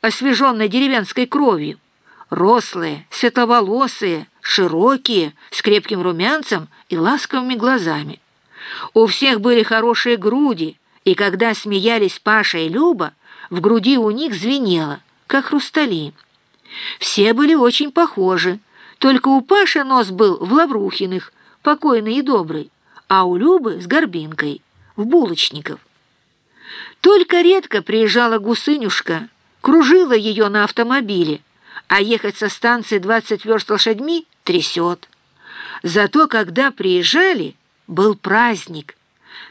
освеженной деревенской кровью. Рослые, светловолосые, широкие, с крепким румянцем и ласковыми глазами. У всех были хорошие груди, и когда смеялись Паша и Люба, в груди у них звенело, как хрустали. Все были очень похожи, только у Паши нос был в Лаврухиных, покойный и добрый, а у Любы с горбинкой, в булочников. Только редко приезжала гусынюшка, кружила ее на автомобиле, а ехать со станции 20 верст лошадьми трясет. Зато когда приезжали, был праздник.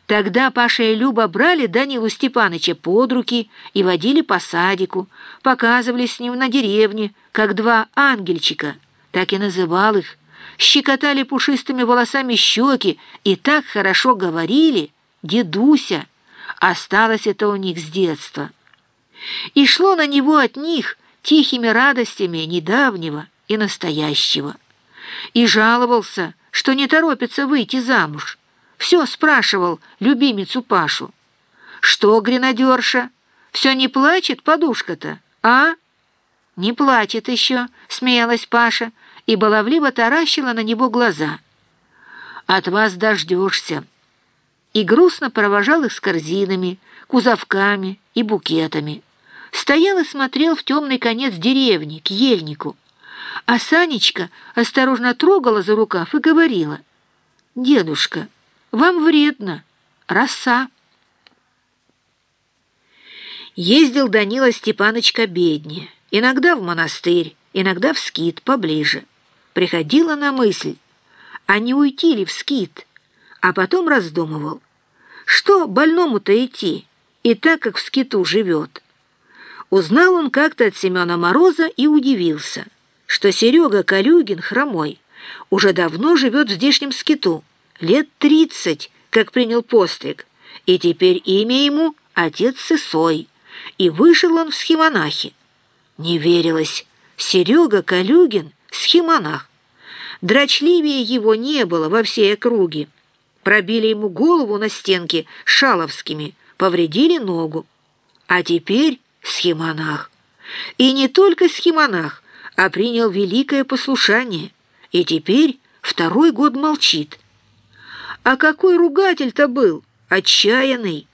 Тогда Паша и Люба брали Данилу Степаныча под руки и водили по садику, показывали с ним на деревне, как два ангельчика, так и называл их, щекотали пушистыми волосами щеки и так хорошо говорили «дедуся». Осталось это у них с детства. И шло на него от них тихими радостями недавнего и настоящего. И жаловался, что не торопится выйти замуж. Все спрашивал любимицу Пашу. «Что, гренадерша, все не плачет подушка-то, а?» «Не плачет еще», — смеялась Паша, и баловливо таращила на него глаза. «От вас дождешься» и грустно провожал их с корзинами, кузовками и букетами. Стоял и смотрел в темный конец деревни, к ельнику. А Санечка осторожно трогала за рукав и говорила, «Дедушка, вам вредно, роса». Ездил Данила Степаныч к иногда в монастырь, иногда в скит поближе. Приходила на мысль, а не уйти ли в скит, а потом раздумывал, что больному-то идти, и так как в скиту живет? Узнал он как-то от Семена Мороза и удивился, что Серега Калюгин, хромой, уже давно живет в здешнем скиту, лет тридцать, как принял постриг, и теперь имя ему отец Сысой, и вышел он в схимонахи. Не верилось, Серега Калюгин — схимонах. Дрочливее его не было во всей округе пробили ему голову на стенке шаловскими, повредили ногу. А теперь схемонах. И не только схемонах, а принял великое послушание. И теперь второй год молчит. А какой ругатель-то был, отчаянный.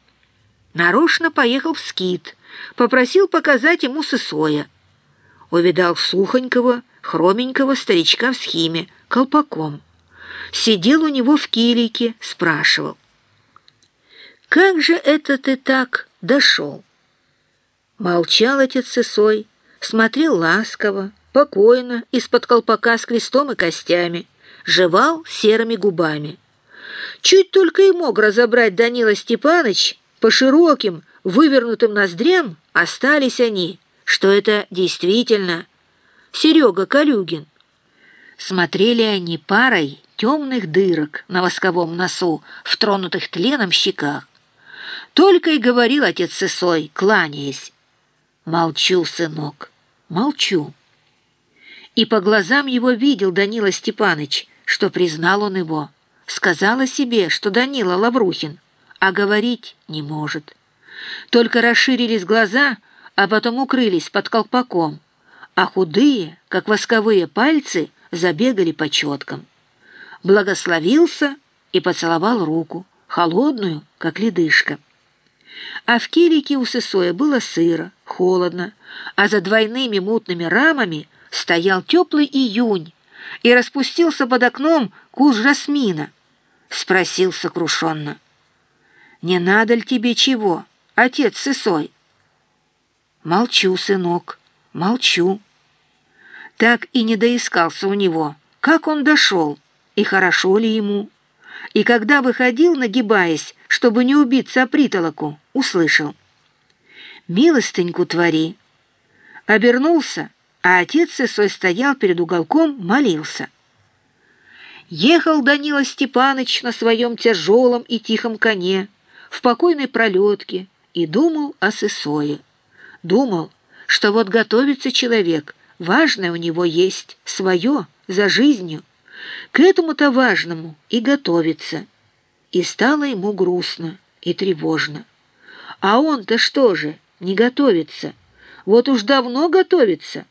Нарочно поехал в скит, попросил показать ему сысоя. Увидал сухонького, хроменького старичка в схиме, колпаком сидел у него в килике, спрашивал. «Как же это ты так дошел?» Молчал отец Сысой, смотрел ласково, покойно, из-под колпака с крестом и костями, жевал серыми губами. Чуть только и мог разобрать Данила Степаныч, по широким, вывернутым ноздрям остались они, что это действительно Серега Калюгин. Смотрели они парой темных дырок на восковом носу, в тронутых тленом щеках. Только и говорил отец Сысой, кланяясь. «Молчу, сынок, молчу». И по глазам его видел Данила Степаныч, что признал он его. Сказал о себе, что Данила Лаврухин, а говорить не может. Только расширились глаза, а потом укрылись под колпаком, а худые, как восковые пальцы, забегали по четкам благословился и поцеловал руку, холодную, как ледышка. А в килике у Сысоя было сыро, холодно, а за двойными мутными рамами стоял теплый июнь, и распустился под окном куст жасмина. Спросил сокрушенно. «Не надо ли тебе чего, отец Сысой?» «Молчу, сынок, молчу». Так и не доискался у него, как он дошел, и хорошо ли ему. И когда выходил, нагибаясь, чтобы не убиться о притолоку, услышал. «Милостыньку твори!» Обернулся, а отец Сысой стоял перед уголком, молился. Ехал Данила Степаныч на своем тяжелом и тихом коне, в покойной пролетке, и думал о Сысое. Думал, что вот готовится человек, важное у него есть, свое, за жизнью, к этому-то важному и готовится. И стало ему грустно и тревожно. А он-то что же, не готовится? Вот уж давно готовится.